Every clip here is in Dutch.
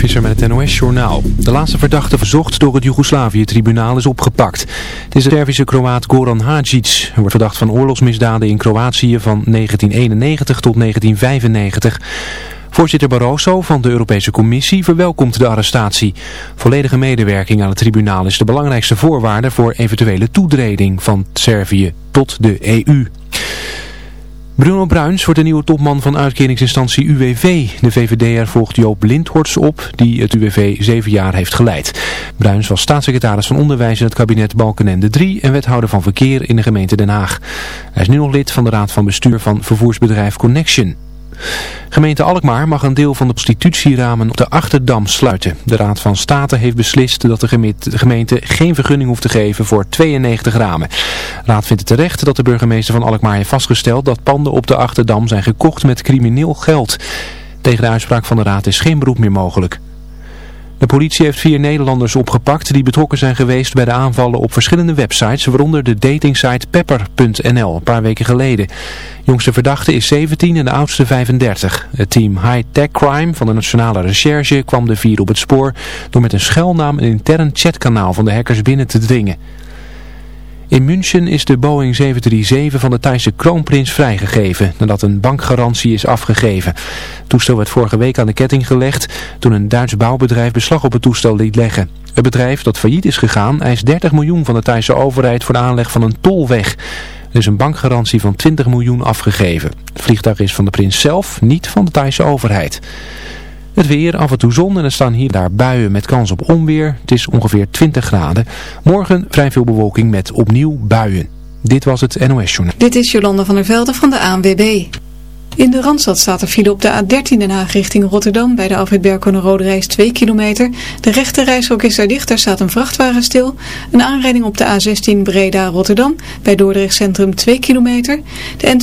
Visser met het NOS-journaal. De laatste verdachte verzocht door het Joegoslavië-tribunaal is opgepakt. Het is de Servische Kroaat Goran Hadjic. Hij wordt verdacht van oorlogsmisdaden in Kroatië van 1991 tot 1995. Voorzitter Barroso van de Europese Commissie verwelkomt de arrestatie. Volledige medewerking aan het tribunaal is de belangrijkste voorwaarde voor eventuele toetreding van Servië tot de EU. Bruno Bruins wordt de nieuwe topman van uitkeringsinstantie UWV. De VVD'er volgt Joop Lindhorts op, die het UWV zeven jaar heeft geleid. Bruins was staatssecretaris van Onderwijs in het kabinet Balkenende 3 en wethouder van verkeer in de gemeente Den Haag. Hij is nu nog lid van de raad van bestuur van vervoersbedrijf Connection. Gemeente Alkmaar mag een deel van de prostitutieramen op de Achterdam sluiten. De Raad van State heeft beslist dat de gemeente geen vergunning hoeft te geven voor 92 ramen. De Raad vindt het terecht dat de burgemeester van Alkmaar heeft vastgesteld dat panden op de Achterdam zijn gekocht met crimineel geld. Tegen de uitspraak van de Raad is geen beroep meer mogelijk. De politie heeft vier Nederlanders opgepakt die betrokken zijn geweest bij de aanvallen op verschillende websites, waaronder de datingsite pepper.nl een paar weken geleden. jongste verdachte is 17 en de oudste 35. Het team High Tech Crime van de Nationale Recherche kwam de vier op het spoor door met een schuilnaam een intern chatkanaal van de hackers binnen te dringen. In München is de Boeing 737 van de Thaise kroonprins vrijgegeven nadat een bankgarantie is afgegeven. Het toestel werd vorige week aan de ketting gelegd toen een Duits bouwbedrijf beslag op het toestel liet leggen. Het bedrijf dat failliet is gegaan eist 30 miljoen van de Thaise overheid voor de aanleg van een tolweg. Er is een bankgarantie van 20 miljoen afgegeven. Het vliegtuig is van de prins zelf, niet van de Thaise overheid. Het weer, af en toe zon en er staan hier daar buien met kans op onweer. Het is ongeveer 20 graden. Morgen vrij veel bewolking met opnieuw buien. Dit was het NOS Journal. Dit is Jolanda van der Velde van de ANWB. In de Randstad staat er file op de A13 Den Haag richting Rotterdam bij de afrit Berko Rode Reis 2 kilometer. De rechte is daar dicht, daar staat een vrachtwagen stil. Een aanrijding op de A16 Breda Rotterdam bij Dordrecht Centrum 2 kilometer. De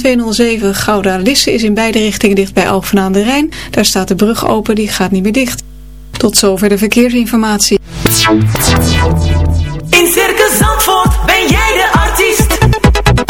N207 Gouda Lisse is in beide richtingen dicht bij Alphen aan de Rijn. Daar staat de brug open, die gaat niet meer dicht. Tot zover de verkeersinformatie. In Circus Zandvoort ben jij de artiest.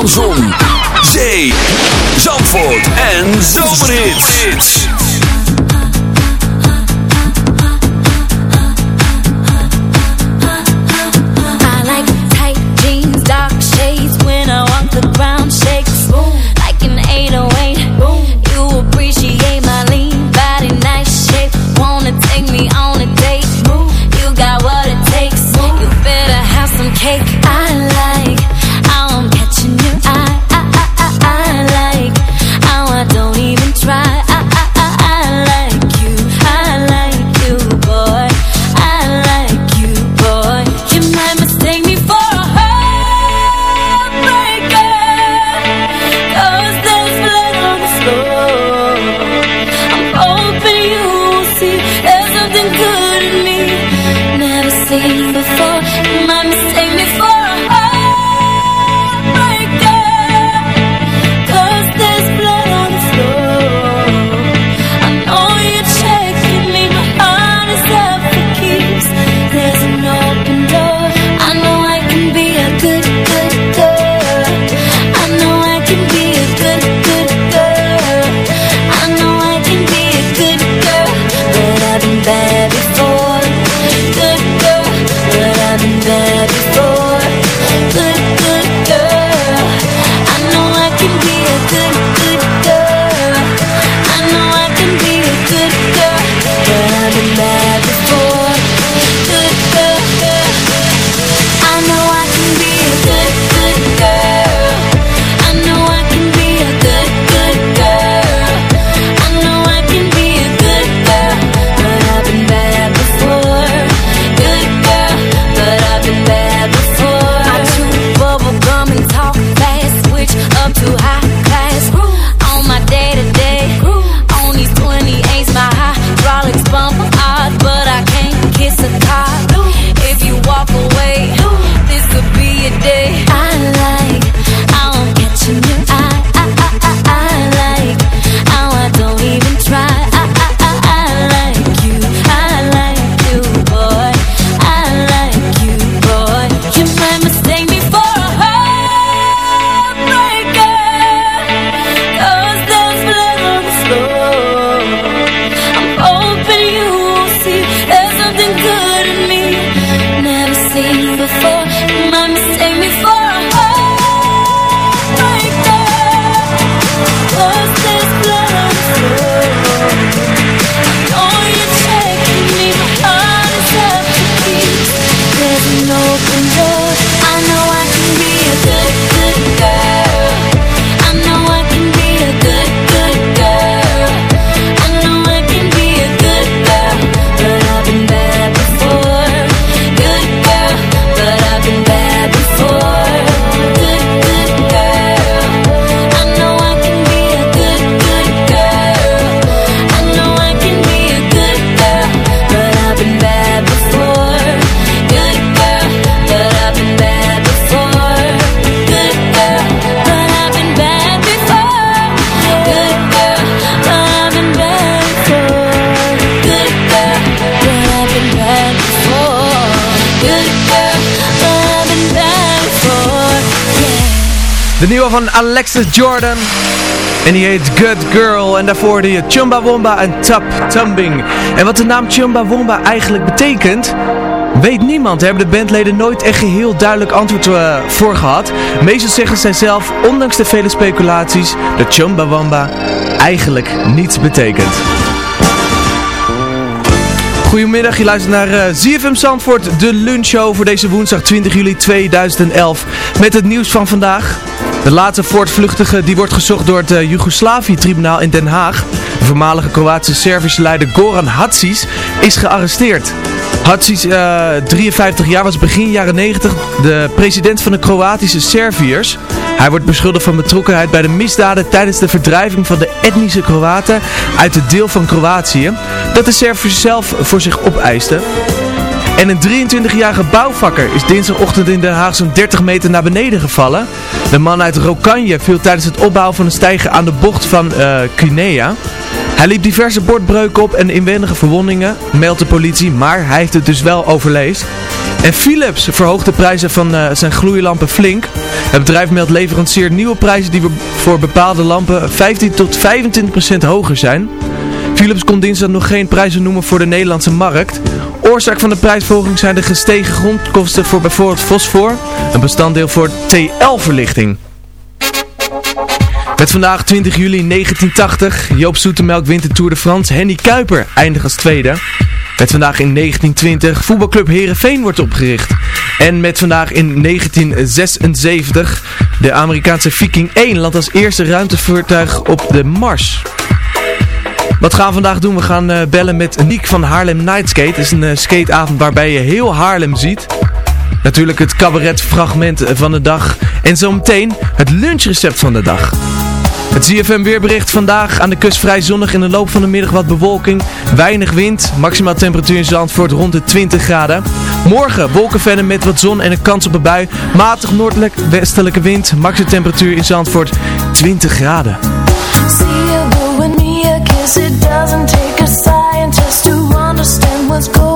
Van Zon, Van Alexis Jordan. En die heet Good Girl. En daarvoor je Chumbawamba en Tap Tumbing. En wat de naam Chumbawamba eigenlijk betekent... Weet niemand, hebben de bandleden nooit echt geheel duidelijk antwoord eh, voor gehad. Meestal zeggen zij zelf, ondanks de vele speculaties, dat Chumbawamba eigenlijk niets betekent. Goedemiddag, je luistert naar eh, ZFM Zandvoort, de lunchshow voor deze woensdag 20 juli 2011. Met het nieuws van vandaag. De laatste voortvluchtige die wordt gezocht door het uh, Joegoslavië-tribunaal in Den Haag. De voormalige Kroatische Servische leider Goran Hadžić is gearresteerd. Eh 53 jaar, was begin jaren 90 de president van de Kroatische Serviërs. Hij wordt beschuldigd van betrokkenheid bij de misdaden tijdens de verdrijving van de etnische Kroaten uit het deel van Kroatië. Dat de Serviërs zelf voor zich opeisten. En een 23-jarige bouwvakker is dinsdagochtend in Den Haag zo'n 30 meter naar beneden gevallen. De man uit Rokanje viel tijdens het opbouwen van een stijger aan de bocht van uh, Hij liep diverse bordbreuken op en inwendige verwondingen, meldt de politie, maar hij heeft het dus wel overleefd. En Philips verhoogt de prijzen van eh, zijn gloeilampen flink. Het bedrijf meldt leverancier nieuwe prijzen die voor bepaalde lampen 15 tot 25 hoger zijn. Philips kon dinsdag nog geen prijzen noemen voor de Nederlandse markt oorzaak van de prijsvolging zijn de gestegen grondkosten voor bijvoorbeeld fosfor, een bestanddeel voor TL-verlichting. Met vandaag 20 juli 1980, Joop Zoetemelk wint de Tour de France, Henny Kuiper eindigt als tweede. Met vandaag in 1920, voetbalclub Herenveen wordt opgericht. En met vandaag in 1976, de Amerikaanse Viking 1 landt als eerste ruimtevoertuig op de Mars. Wat gaan we vandaag doen? We gaan eh, bellen met Niek van Haarlem Nightskate. Het is een eh, skateavond waarbij je heel Haarlem ziet. Natuurlijk het cabaretfragment eh, van de dag. En zometeen het lunchrecept van de dag. Het ZFM weerbericht vandaag aan de kust vrij zonnig in de loop van de middag wat bewolking. Weinig wind, maximaal temperatuur in Zandvoort rond de 20 graden. Morgen wolken verder met wat zon en een kans op een bui. Matig noordelijk westelijke wind, maximaal temperatuur in Zandvoort 20 graden. Guess it doesn't take a scientist to understand what's going on.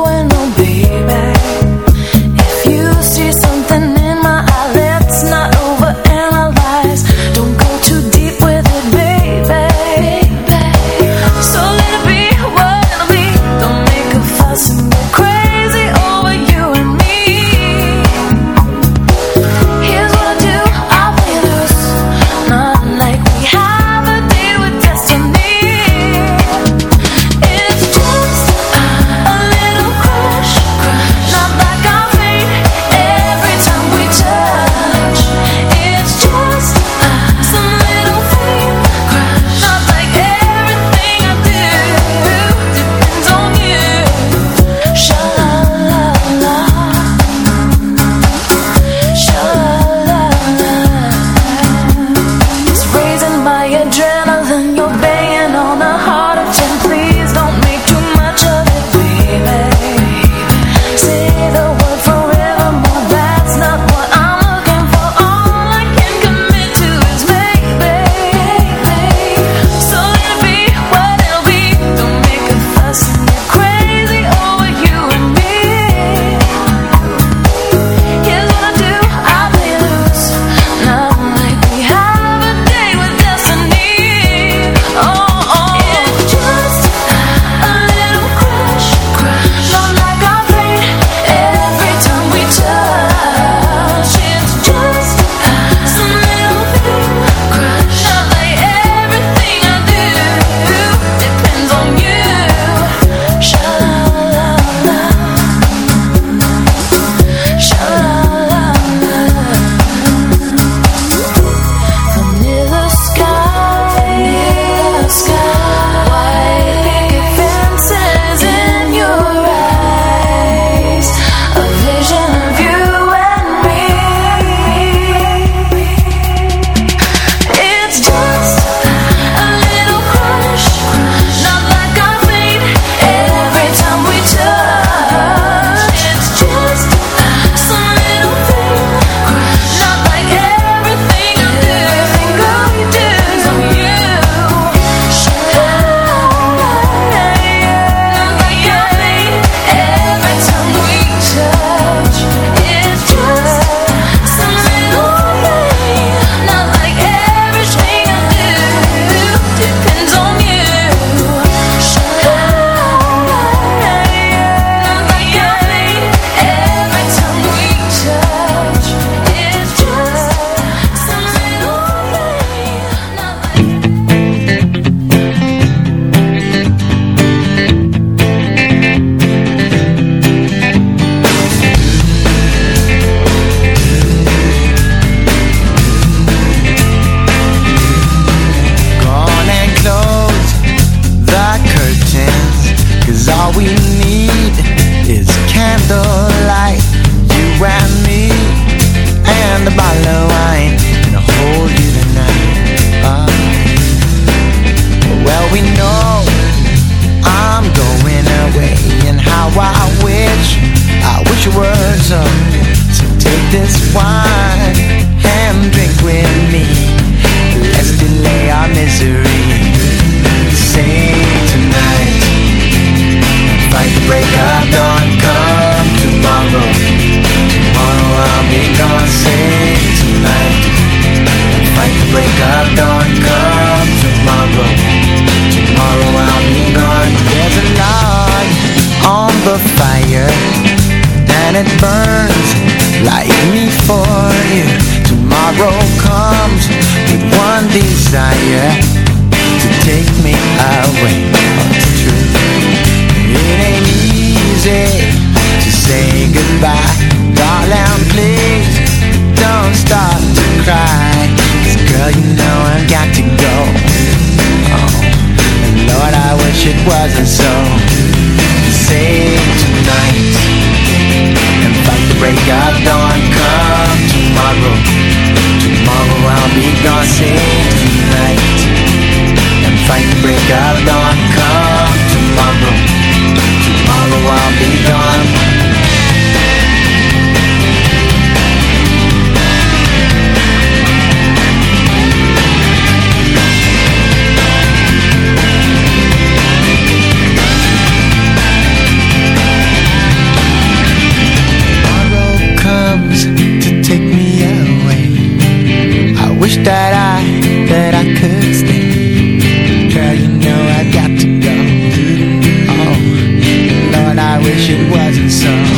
save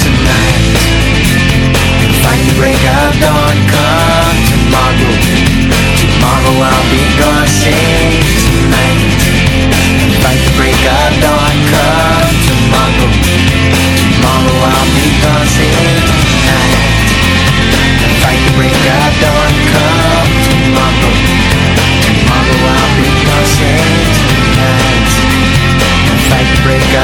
tonight. Fight break of come tomorrow. Tomorrow I'll be gone, save tonight. Fight break come tomorrow. Tomorrow I'll be gone, save tonight. Fight break come tomorrow. Tomorrow I'll be gone, save tonight. Fight break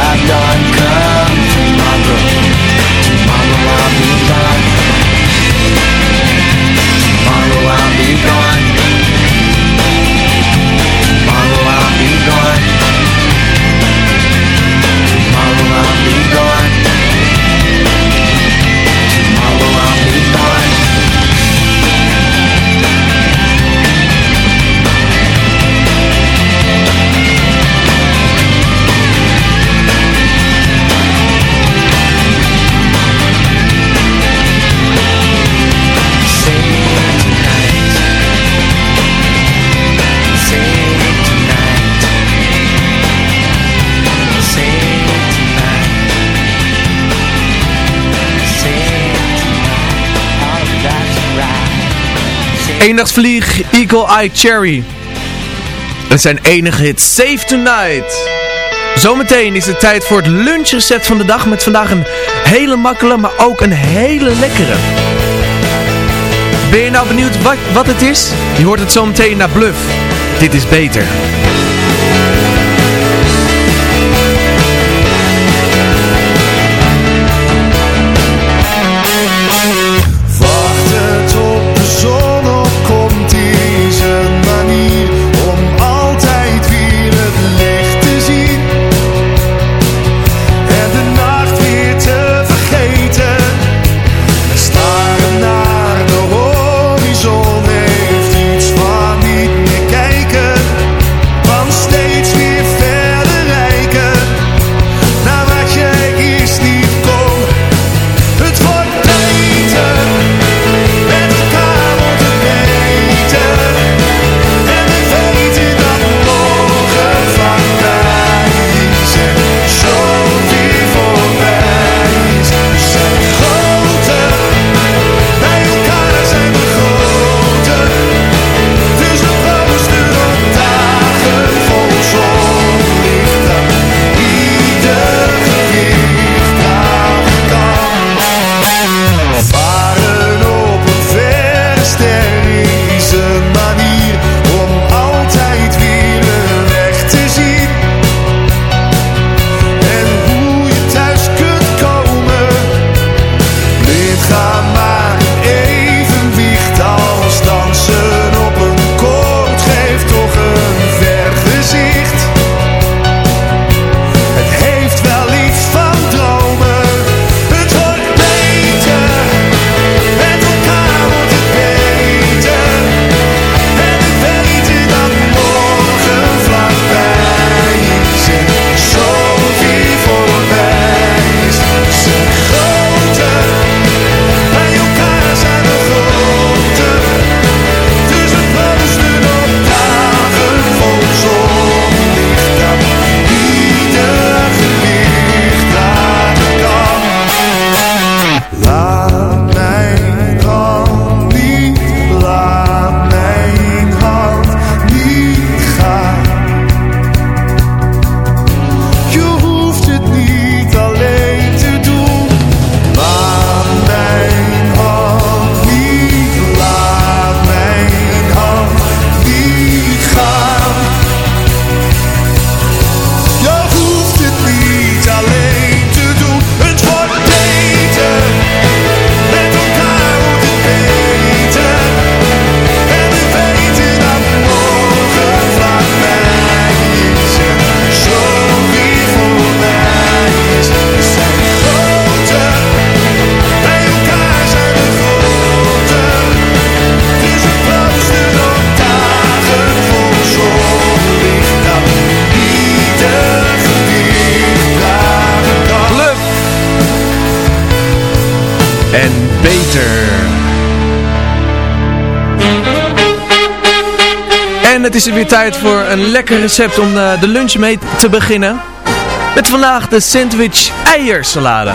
Vlieg Eagle Eye Cherry. En zijn enige hit, Save Tonight. Zometeen is het tijd voor het lunchrecept van de dag met vandaag een hele makkelijke, maar ook een hele lekkere. Ben je nou benieuwd wat, wat het is? Je hoort het zometeen naar Bluff. Dit is beter. Het is er weer tijd voor een lekker recept om de, de lunch mee te beginnen. Met vandaag de sandwich eiersalade.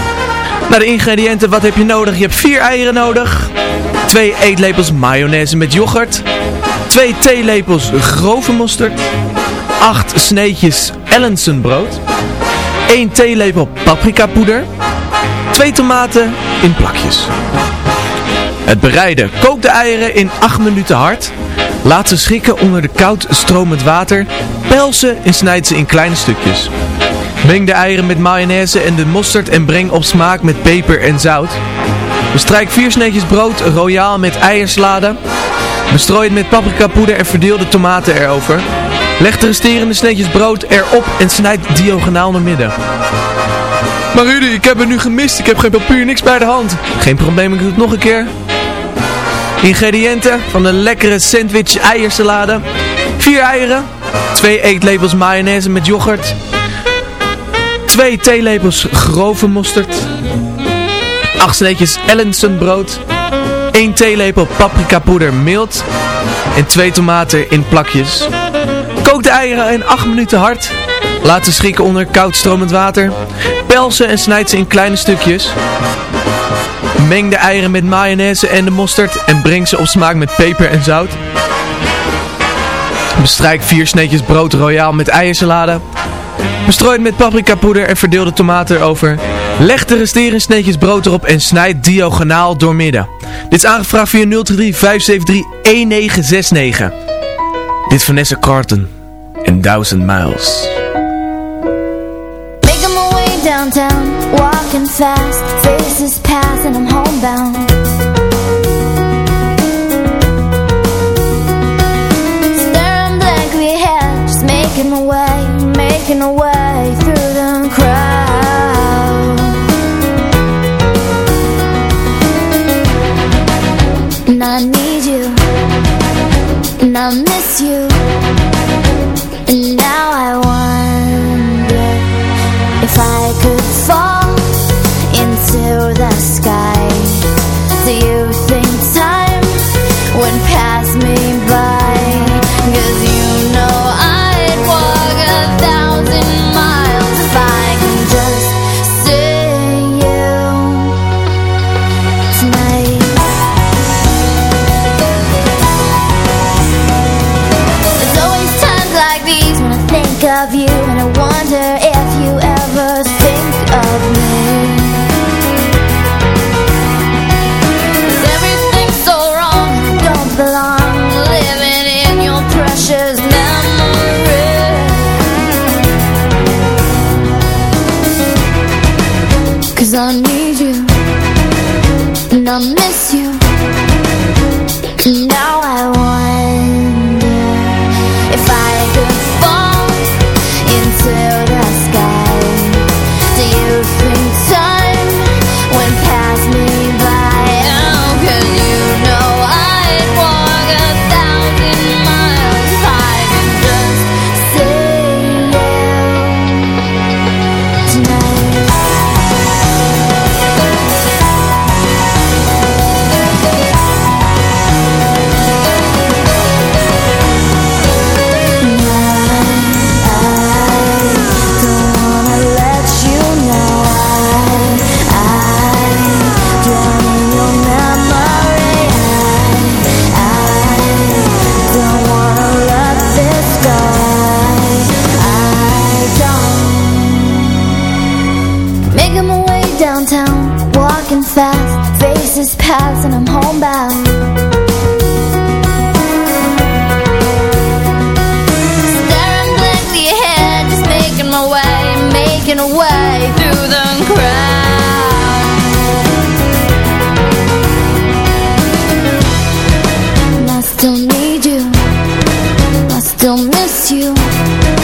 Nou, de ingrediënten, wat heb je nodig? Je hebt vier eieren nodig. Twee eetlepels mayonaise met yoghurt. Twee theelepels grove mosterd. Acht sneetjes Allenson brood. 1 theelepel paprikapoeder. 2 tomaten in plakjes. Het bereiden. Kook de eieren in 8 minuten hard. Laat ze schikken onder de koud stromend water. Pel ze en snijd ze in kleine stukjes. Meng de eieren met mayonaise en de mosterd en breng op smaak met peper en zout. Bestrijk 4 sneetjes brood royaal met eiersalade. Bestrooi het met paprikapoeder en verdeel de tomaten erover. Leg de resterende sneetjes brood erop en snijd diagonaal naar midden. Maar Rudy, ik heb het nu gemist. Ik heb geen papier, niks bij de hand. Geen probleem, ik doe het nog een keer. Ingrediënten van de lekkere sandwich eiersalade. 4 eieren. 2 eetlepels mayonaise met yoghurt. 2 theelepels grove mosterd. 8 sneetjes Allenson brood. 1 theelepel paprikapoeder mild. En 2 tomaten in plakjes. Kook de eieren in 8 minuten hard. Laat ze schrikken onder koud stromend water. Pel ze en snijd ze in kleine stukjes. Meng de eieren met mayonaise en de mosterd en breng ze op smaak met peper en zout. Bestrijk 4 sneetjes brood royaal met eiersalade. Bestrooi het met paprikapoeder en verdeel de tomaten erover. Leg de resterende sneetjes brood erop en snijd diagonaal doormidden. Dit is aangevraagd via 023 573 1969. Dit is Vanessa Carton in Thousand Miles. Making my way downtown, walking fast, faces pass and I'm homebound. Staring blankly ahead, just making my way, making my way still need you, I still miss you.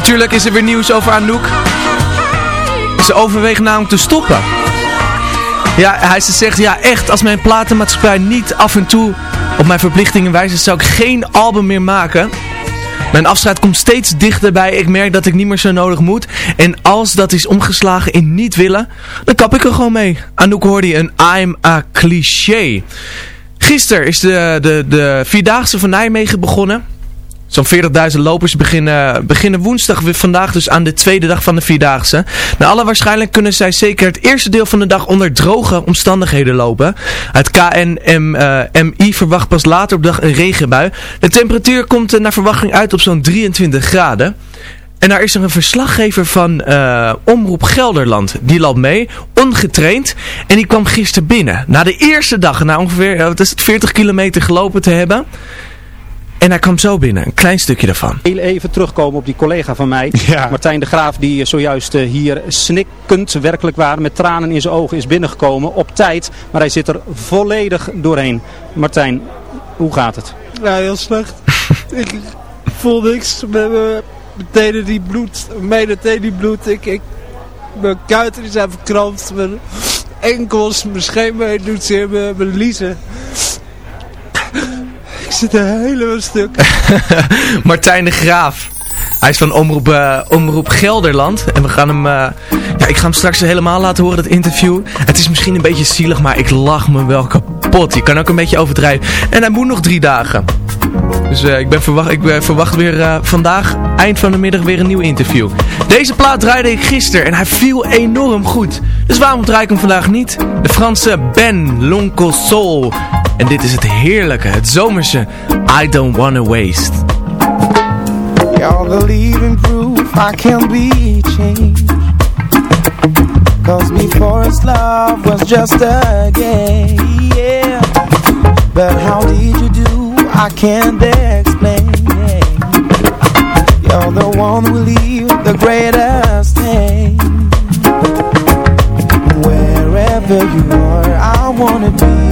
Natuurlijk is er weer nieuws over Anouk. Ze overweegt namelijk te stoppen. Ja, hij ze zegt, ja echt, als mijn platenmaatschappij niet af en toe op mijn verplichtingen wijst, zou ik geen album meer maken. Mijn afscheid komt steeds dichterbij. Ik merk dat ik niet meer zo nodig moet. En als dat is omgeslagen in niet willen, dan kap ik er gewoon mee. Anouk hoorde je een I'm a cliché. Gisteren is de, de, de Vierdaagse van Nijmegen begonnen. Zo'n 40.000 lopers beginnen, beginnen woensdag vandaag dus aan de tweede dag van de Vierdaagse. Naar alle waarschijnlijk kunnen zij zeker het eerste deel van de dag onder droge omstandigheden lopen. Het KNMI verwacht pas later op dag een regenbui. De temperatuur komt eh, naar verwachting uit op zo'n 23 graden. En daar is er een verslaggever van eh, Omroep Gelderland. Die loopt mee, ongetraind. En die kwam gisteren binnen. Na de eerste dag, na ongeveer eh, wat is het, 40 kilometer gelopen te hebben... En hij kwam zo binnen, een klein stukje daarvan. Heel even terugkomen op die collega van mij, Martijn de Graaf, die zojuist eh, hier snikkend, werkelijk waar, met tranen in zijn ogen is binnengekomen op tijd. Maar hij zit er volledig doorheen. Martijn, hoe gaat het? Ja, heel slecht. ik voel niks. Mijn tenen die bloed. Mijn tenen die bloed. Ik, ik, mijn kuiten zijn verkrampt. Mijn enkels, mijn scheenbeen doet zeer. Mijn, mijn liezen. Ik zit een helemaal stuk. Martijn de Graaf. Hij is van Omroep, eh, Omroep Gelderland. En we gaan hem... eh, ja, ik ga hem straks helemaal laten horen, dat interview. Het is misschien een beetje zielig, maar ik lach me wel kapot. Je kan ook een beetje overdrijven. En hij moet nog drie dagen. Dus eh, ik, ben verwacht, ik ben verwacht weer eh, vandaag, eind van de middag, weer een nieuw interview. Deze plaat draaide ik gisteren en hij viel enorm goed. Dus waarom draai ik hem vandaag niet? De Franse Ben L'Oncle Soul. En dit is het heerlijke, het zomerse I Don't Wanna Waste. You're the living proof I can be changed Cause before's love was just a game yeah. But how did you do? I can't explain You're the one who leave the greatest pain Wherever you are, I wanna be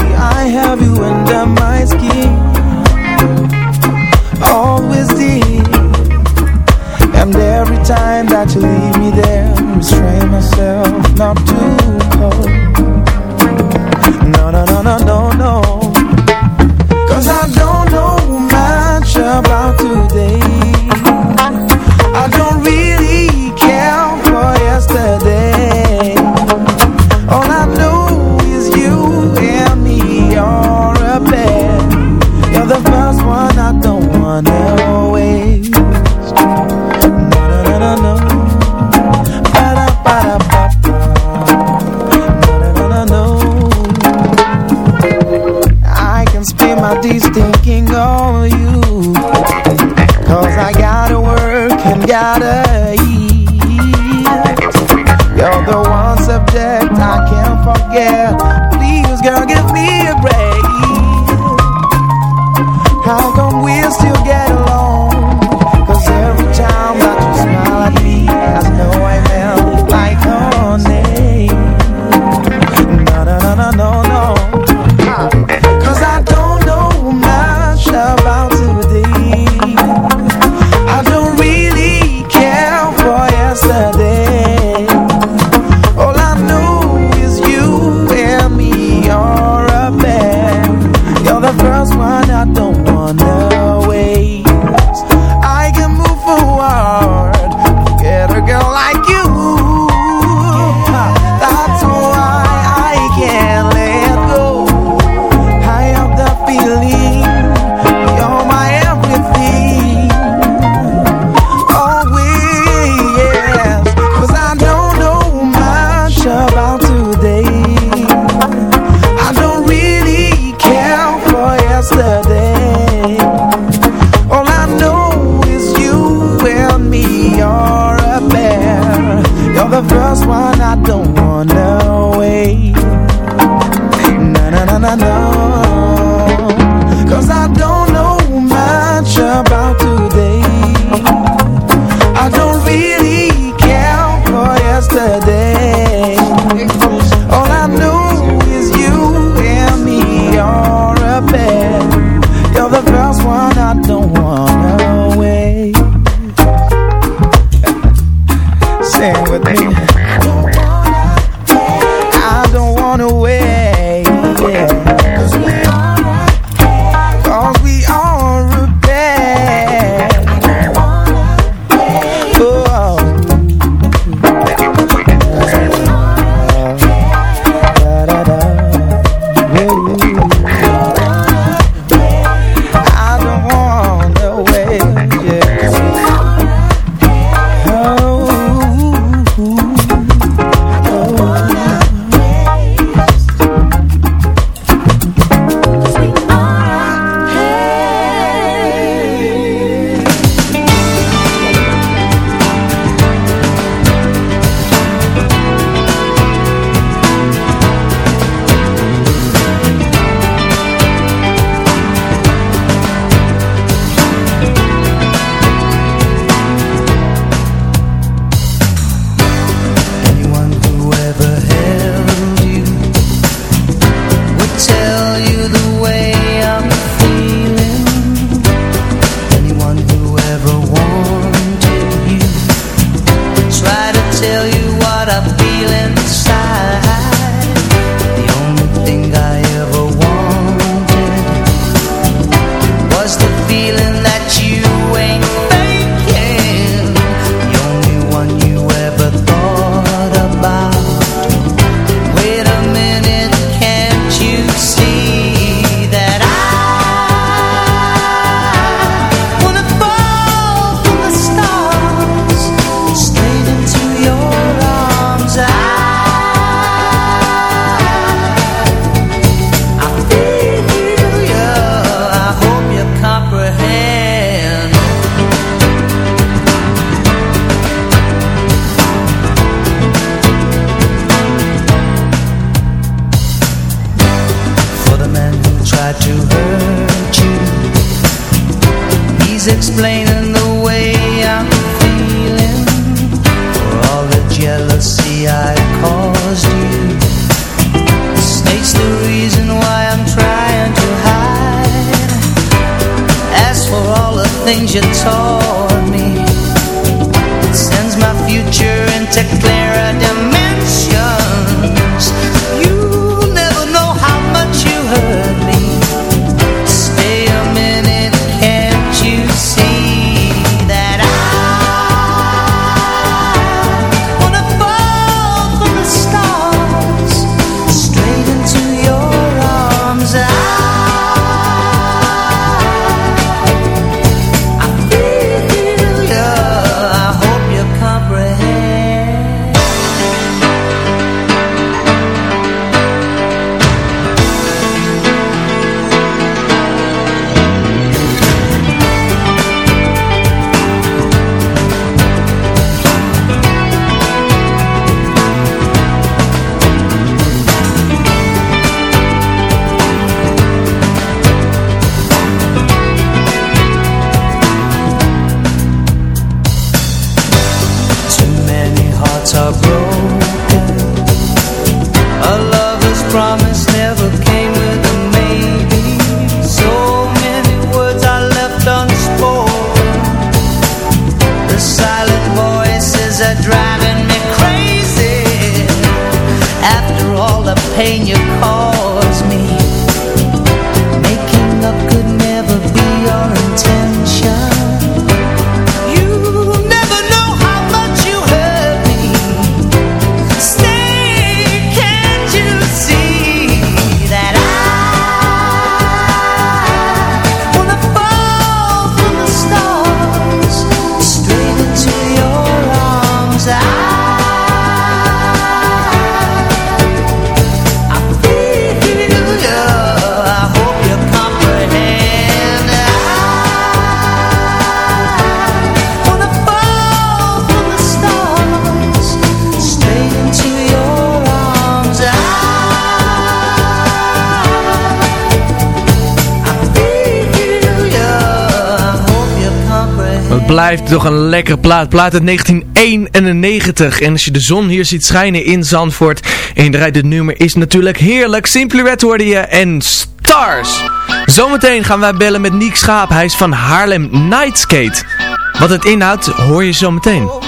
toch een lekkere plaat. Plaat uit 1991. En als je de zon hier ziet schijnen in Zandvoort. En je draait het nummer is natuurlijk heerlijk. Simply Red hoorde je en Stars. Zometeen gaan wij bellen met Niek Schaap. Hij is van Haarlem Nightskate. Wat het inhoudt hoor je zometeen.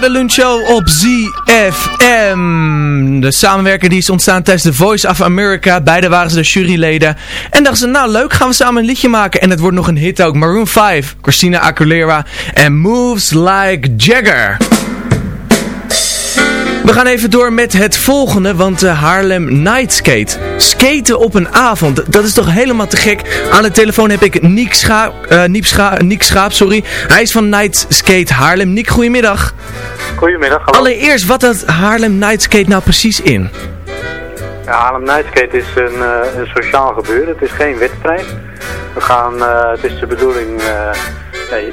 bij de lunchshow op ZFM. De samenwerker die is ontstaan tijdens The Voice of America. Beide waren ze de juryleden. En dachten ze, nou leuk, gaan we samen een liedje maken. En het wordt nog een hit ook. Maroon 5, Christina Aguilera en Moves Like Jagger. We gaan even door met het volgende, want uh, Haarlem Night Skate. Skaten op een avond, dat is toch helemaal te gek. Aan de telefoon heb ik Niek, Scha uh, Niek, Scha Niek Schaap, sorry. Hij is van Night Skate Haarlem. Niek, goedemiddag. Goedemiddag, hallo. Allereerst, wat houdt Haarlem Night Skate nou precies in? Ja, Haarlem Night Skate is een, uh, een sociaal gebeuren. Het is geen wedstrijd. We gaan, het is de bedoeling...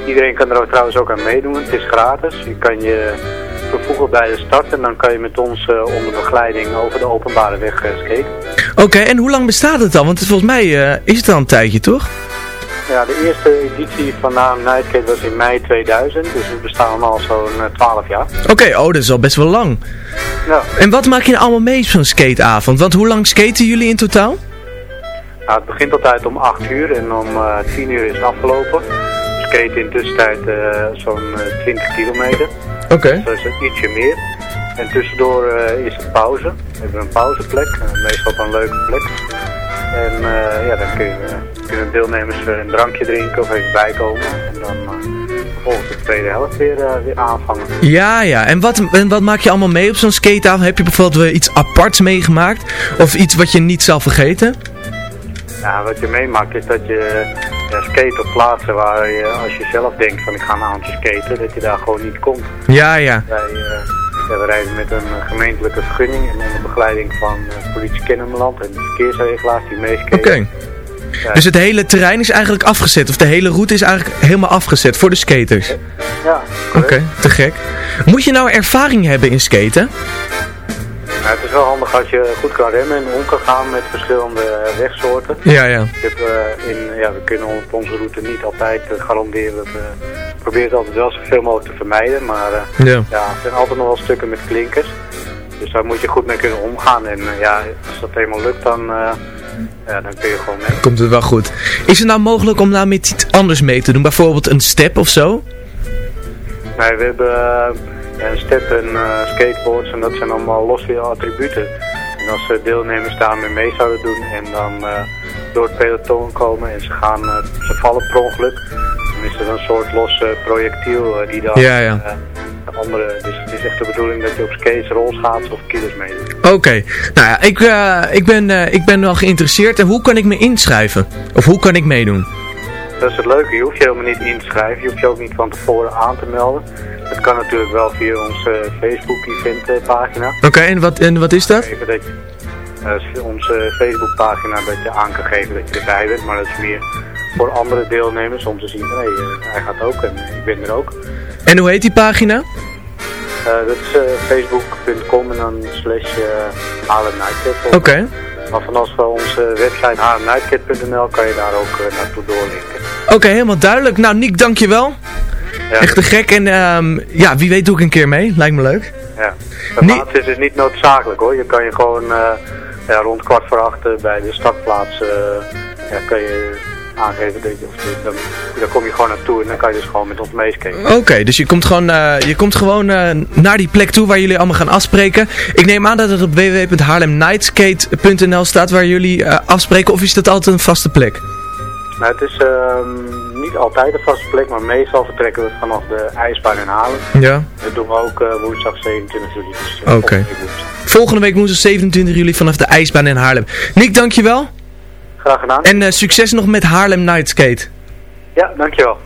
Iedereen kan er ook trouwens ook aan meedoen. Het is gratis. Je kan je vervoegen bij de start en dan kan je met ons uh, onder begeleiding over de openbare weg uh, skaten. Oké, okay, en hoe lang bestaat het al? Want het, volgens mij uh, is het al een tijdje, toch? Ja, de eerste editie van Naam Nightskate was in mei 2000, dus we bestaan al zo'n 12 jaar. Oké, okay, oh, dat is al best wel lang. Ja. En wat maak je nou allemaal mee op zo'n skateavond? Want hoe lang skaten jullie in totaal? Nou, het begint altijd om 8 uur en om 10 uur is het afgelopen skate in tussentijd uh, zo'n uh, 20 kilometer. Oké. Okay. Dus uh, ietsje meer. En tussendoor is het pauze. We hebben een pauzeplek, meestal op een leuke plek. En ja, dan kun je, kunnen deelnemers een drankje drinken of even bijkomen. En dan volgens de tweede helft weer, weer aanvangen. Ja, ja. En wat, en wat maak je allemaal mee op zo'n skateavond? Heb je bijvoorbeeld iets aparts meegemaakt? Of iets wat je niet zal vergeten? Ja, wat je meemaakt is dat je ja, skate op plaatsen waar je, als je zelf denkt van ik ga een avondje skaten, dat je daar gewoon niet komt. Ja, ja. Wij, uh, we rijden met een gemeentelijke vergunning en onder begeleiding van uh, politie Kennemerland en de verkeersregelaars die meeskaten. Oké. Okay. Ja. Dus het hele terrein is eigenlijk afgezet, of de hele route is eigenlijk helemaal afgezet voor de skaters? Ja. Oké, okay, te gek. Moet je nou ervaring hebben in skaten? Ja, het is wel handig als je goed kan remmen en om kan gaan met verschillende wegsoorten. Ja, ja. Ik heb, uh, in, ja we kunnen op onze route niet altijd uh, garanderen. We proberen het altijd wel zoveel mogelijk te vermijden. Maar uh, ja. ja, er zijn altijd nog wel stukken met klinkers. Dus daar moet je goed mee kunnen omgaan. En ja, als dat helemaal lukt, dan, ja, dan kun je gewoon mee. Komt het wel goed. Is het nou mogelijk om nou met iets anders mee te doen? Bijvoorbeeld een step of zo? Nee, we hebben en step en uh, skateboards en dat zijn allemaal losse attributen. En als uh, deelnemers daarmee mee zouden doen en dan uh, door het peloton komen en ze, gaan, ze vallen per ongeluk, dan is er een soort los projectiel die dan ja, ja. de andere, dus het is echt de bedoeling dat je op skates, rolschaats of kilo's meedoet. Oké, okay. nou ja, ik, ik, ben, ik ben wel geïnteresseerd en hoe kan ik me inschrijven? Of hoe kan ik meedoen? Dat is het leuke, je hoeft je helemaal niet in te schrijven, je hoeft je ook niet van tevoren aan te melden. Dat kan natuurlijk wel via onze Facebook-event pagina. Oké, okay, en, wat, en wat is dat? Even dat je, uh, onze Facebook-pagina dat je aan kan geven dat je erbij bent, maar dat is meer voor andere deelnemers om te zien hé, uh, hij gaat ook en ik ben er ook. En hoe heet die pagina? Uh, dat is facebook.com en dan slash Oké. Okay. Maar vanaf onze website haarnightcat.nl kan je daar ook naartoe doorlinken. Oké, okay, helemaal duidelijk. Nou Nick, dankjewel. Ja. Echt te gek en um, ja, wie weet doe ik een keer mee. Lijkt me leuk. Ja, de nee. plaats is dus niet noodzakelijk hoor. Je kan je gewoon uh, ja, rond kwart voor acht bij de startplaats uh, ja, kan je aangeven dat je, of, dan, dan kom je gewoon naartoe en dan kan je dus gewoon met ons meeskijken. Oké, okay, dus je komt gewoon, uh, je komt gewoon naar die plek toe waar jullie allemaal gaan afspreken. Ik neem aan dat het op www.haarlemnightskate.nl staat waar jullie afspreken of is dat altijd een vaste plek? Nou, het is um, niet altijd een vaste plek, maar meestal vertrekken we vanaf de ijsbaan in Haarlem. Ja. Dat doen we ook uh, woensdag 27 juli. Dus, uh, Oké. Okay. Volgende week woensdag 27 juli vanaf de ijsbaan in Haarlem. Nick, dankjewel. Graag gedaan. En uh, succes nog met Haarlem Night Skate. Ja, dankjewel.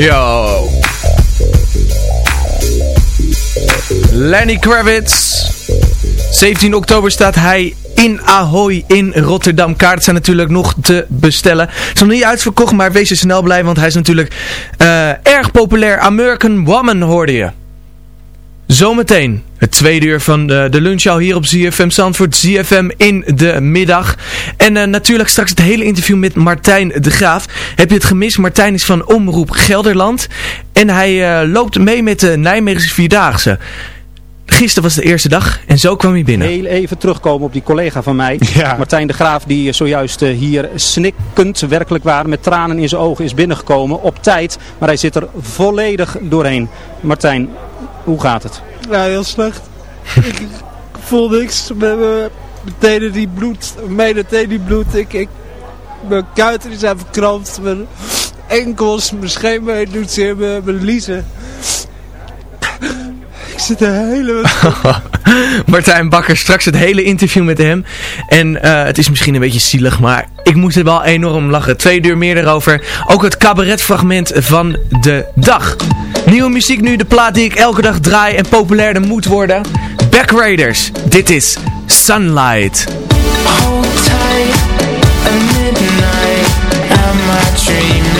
Yo. Lenny Kravitz. 17 oktober staat hij in Ahoy in Rotterdam. Kaarten zijn natuurlijk nog te bestellen. Het is nog niet uitverkocht, maar wees er snel blij, want hij is natuurlijk eh, erg populair. American Woman hoorde je. Zometeen het tweede uur van de, de lunchshow hier op ZFM Zandvoort. ZFM in de middag. En eh, natuurlijk straks het hele interview met Martijn de Graaf. Heb je het gemist? Martijn is van Omroep Gelderland. En hij eh, loopt mee met de Nijmeegse Vierdaagse. Gisteren was de eerste dag en zo kwam hij binnen. Heel even terugkomen op die collega van mij, Martijn de Graaf, die eh, zojuist eh, hier snikkend, werkelijk waar, met tranen in zijn ogen is binnengekomen op tijd. Maar hij zit er volledig doorheen. Martijn, hoe gaat het? Ja, heel slecht. ik, voel niks. Mijn, mijn tenen die bloed. Mijn tenen die bloed. Ik, ik, mijn kuiten zijn verkrampt. Mijn enkels, mijn scheenbeen doet zeer. Mijn, mijn liezen. Zit helemaal... Martijn Bakker, straks het hele interview met hem. En eh, het is misschien een beetje zielig, maar ik moest er wel enorm lachen. Twee uur meer erover. Ook het cabaretfragment van de dag. Nieuwe muziek nu, de plaat die ik elke dag draai en populairder moet worden. Back Raiders, dit is Sunlight. Hold tight midnight. Am I dreaming